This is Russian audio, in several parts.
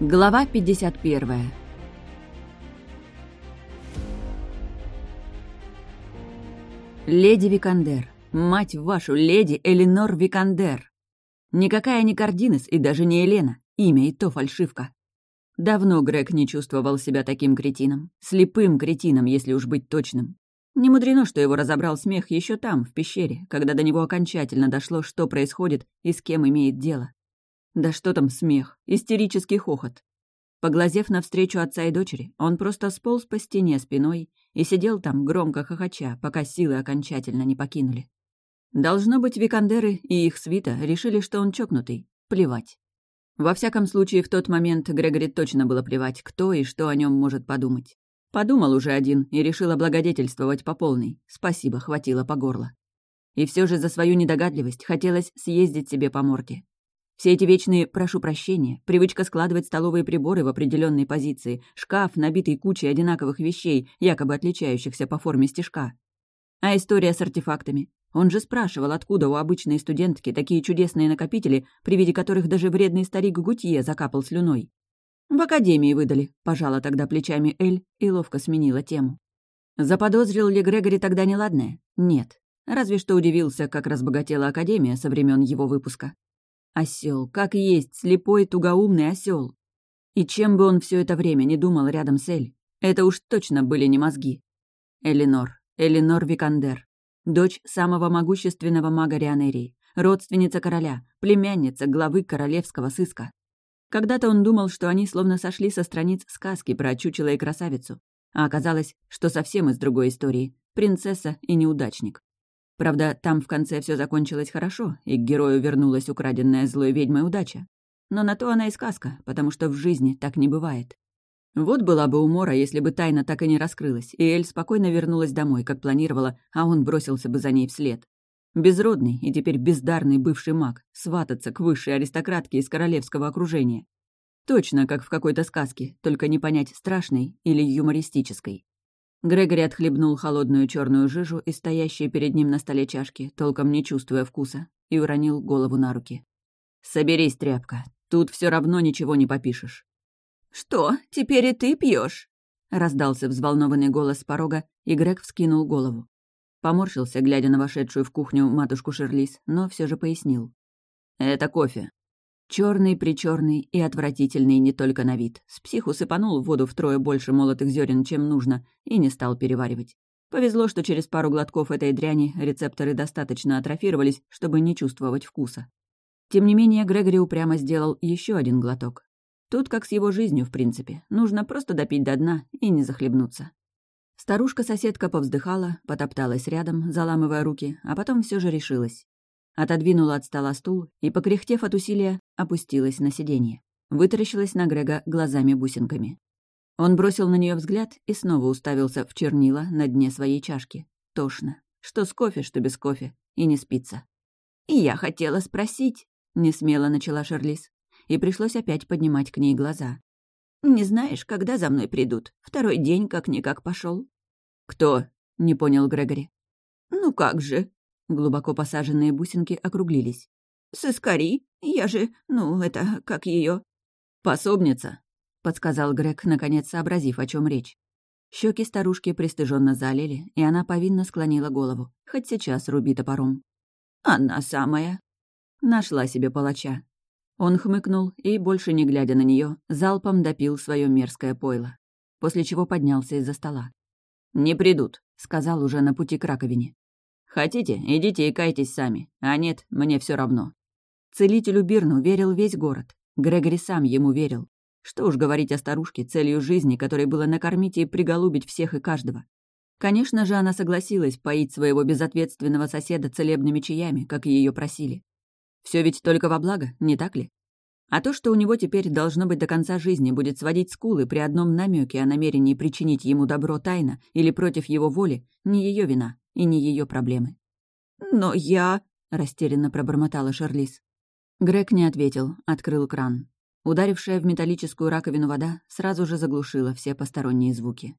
Глава 51 Леди Викандер. Мать вашу, леди Элинор Викандер. Никакая не Кардинес и даже не Елена. Имя и то фальшивка. Давно Грег не чувствовал себя таким кретином. Слепым кретином, если уж быть точным. Не мудрено, что его разобрал смех еще там, в пещере, когда до него окончательно дошло, что происходит и с кем имеет дело. Да что там смех, истерический хохот. Поглазев навстречу отца и дочери, он просто сполз по стене спиной и сидел там, громко хохоча, пока силы окончательно не покинули. Должно быть, Викандеры и их свита решили, что он чокнутый. Плевать. Во всяком случае, в тот момент Грегори точно было плевать, кто и что о нем может подумать. Подумал уже один и решил облагодетельствовать по полной. Спасибо, хватило по горло. И все же за свою недогадливость хотелось съездить себе по морге. Все эти вечные «прошу прощения», привычка складывать столовые приборы в определенной позиции, шкаф, набитый кучей одинаковых вещей, якобы отличающихся по форме стежка. А история с артефактами? Он же спрашивал, откуда у обычной студентки такие чудесные накопители, при виде которых даже вредный старик Гутье закапал слюной. «В академии выдали», — пожала тогда плечами Эль и ловко сменила тему. Заподозрил ли Грегори тогда неладное? Нет. Разве что удивился, как разбогатела Академия со времен его выпуска. Осел, как есть, слепой, тугоумный осел. И чем бы он все это время не думал рядом с Эль, это уж точно были не мозги. Элинор, Элинор Викандер, дочь самого могущественного мага Рианерии, родственница короля, племянница главы королевского сыска. Когда-то он думал, что они словно сошли со страниц сказки про чучело и красавицу, а оказалось, что совсем из другой истории — принцесса и неудачник. Правда, там в конце все закончилось хорошо, и к герою вернулась украденная злой ведьмой удача. Но на то она и сказка, потому что в жизни так не бывает. Вот была бы умора, если бы тайна так и не раскрылась, и Эль спокойно вернулась домой, как планировала, а он бросился бы за ней вслед. Безродный и теперь бездарный бывший маг, свататься к высшей аристократке из королевского окружения. Точно, как в какой-то сказке, только не понять, страшной или юмористической. Грегори отхлебнул холодную черную жижу из стоящей перед ним на столе чашки, толком не чувствуя вкуса, и уронил голову на руки. «Соберись, тряпка. Тут все равно ничего не попишешь». «Что, теперь и ты пьешь? раздался взволнованный голос с порога, и Грег вскинул голову. Поморщился, глядя на вошедшую в кухню матушку Шерлис, но все же пояснил. «Это кофе. Черный причерный и отвратительный не только на вид. С психу сыпанул в воду втрое больше молотых зерен, чем нужно, и не стал переваривать. Повезло, что через пару глотков этой дряни рецепторы достаточно атрофировались, чтобы не чувствовать вкуса. Тем не менее, Грегори упрямо сделал еще один глоток. Тут как с его жизнью, в принципе. Нужно просто допить до дна и не захлебнуться. Старушка-соседка повздыхала, потопталась рядом, заламывая руки, а потом все же решилась. Отодвинула от стола стул и, покряхтев от усилия, опустилась на сиденье. Вытаращилась на Грега глазами-бусинками. Он бросил на нее взгляд и снова уставился в чернила на дне своей чашки. Тошно. Что с кофе, что без кофе. И не спится. «И я хотела спросить», — несмело начала Шарлиз. И пришлось опять поднимать к ней глаза. «Не знаешь, когда за мной придут? Второй день как-никак пошел. «Кто?» — не понял Грегори. «Ну как же?» Глубоко посаженные бусинки округлились. «Сыскари? Я же, ну, это, как ее «Пособница», — подсказал Грег, наконец сообразив, о чем речь. Щеки старушки пристыженно залили, и она повинно склонила голову, хоть сейчас руби топором. «Она самая». Нашла себе палача. Он хмыкнул и, больше не глядя на нее, залпом допил свое мерзкое пойло, после чего поднялся из-за стола. «Не придут», — сказал уже на пути к раковине. Хотите, идите и кайтесь сами, а нет, мне все равно. Целителю Бирну верил весь город. Грегори сам ему верил. Что уж говорить о старушке, целью жизни, которой было накормить и приголубить всех и каждого. Конечно же, она согласилась поить своего безответственного соседа целебными чаями, как ее просили. Все ведь только во благо, не так ли? А то, что у него теперь должно быть до конца жизни будет сводить скулы при одном намеке о намерении причинить ему добро тайно или против его воли, не ее вина и не ее проблемы. «Но я...» — растерянно пробормотала Шарлиз. Грег не ответил, открыл кран. Ударившая в металлическую раковину вода сразу же заглушила все посторонние звуки.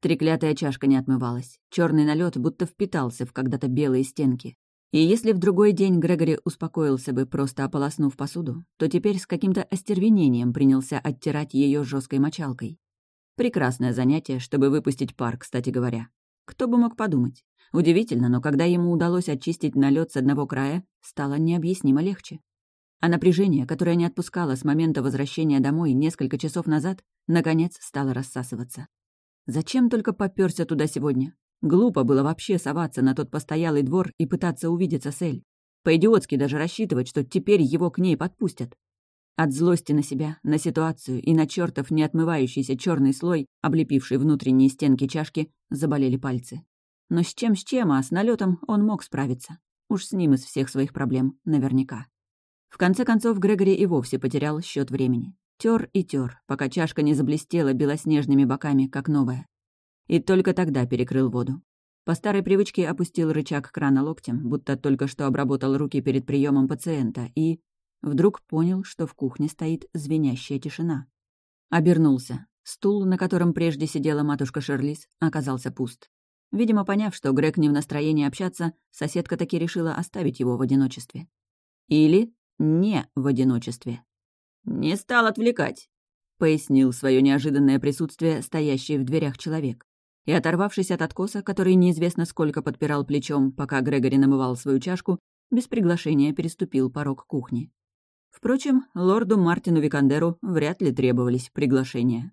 Треклятая чашка не отмывалась. Черный налет будто впитался в когда-то белые стенки. И если в другой день Грегори успокоился бы, просто ополоснув посуду, то теперь с каким-то остервенением принялся оттирать ее жесткой мочалкой. Прекрасное занятие, чтобы выпустить пар, кстати говоря. Кто бы мог подумать. Удивительно, но когда ему удалось очистить налет с одного края, стало необъяснимо легче. А напряжение, которое не отпускало с момента возвращения домой несколько часов назад, наконец стало рассасываться. Зачем только попёрся туда сегодня? Глупо было вообще соваться на тот постоялый двор и пытаться увидеться с Эль. По-идиотски даже рассчитывать, что теперь его к ней подпустят. От злости на себя, на ситуацию и на чертов неотмывающийся черный слой, облепивший внутренние стенки чашки, заболели пальцы. Но с чем с чем, а с налетом он мог справиться. Уж с ним из всех своих проблем, наверняка. В конце концов, Грегори и вовсе потерял счет времени. Тер и тер, пока чашка не заблестела белоснежными боками, как новая и только тогда перекрыл воду. По старой привычке опустил рычаг крана локтем, будто только что обработал руки перед приемом пациента, и вдруг понял, что в кухне стоит звенящая тишина. Обернулся. Стул, на котором прежде сидела матушка Шерлис, оказался пуст. Видимо, поняв, что Грег не в настроении общаться, соседка таки решила оставить его в одиночестве. Или не в одиночестве. «Не стал отвлекать», — пояснил свое неожиданное присутствие стоящий в дверях человек и, оторвавшись от откоса, который неизвестно сколько подпирал плечом, пока Грегори намывал свою чашку, без приглашения переступил порог кухни. Впрочем, лорду Мартину Викандеру вряд ли требовались приглашения.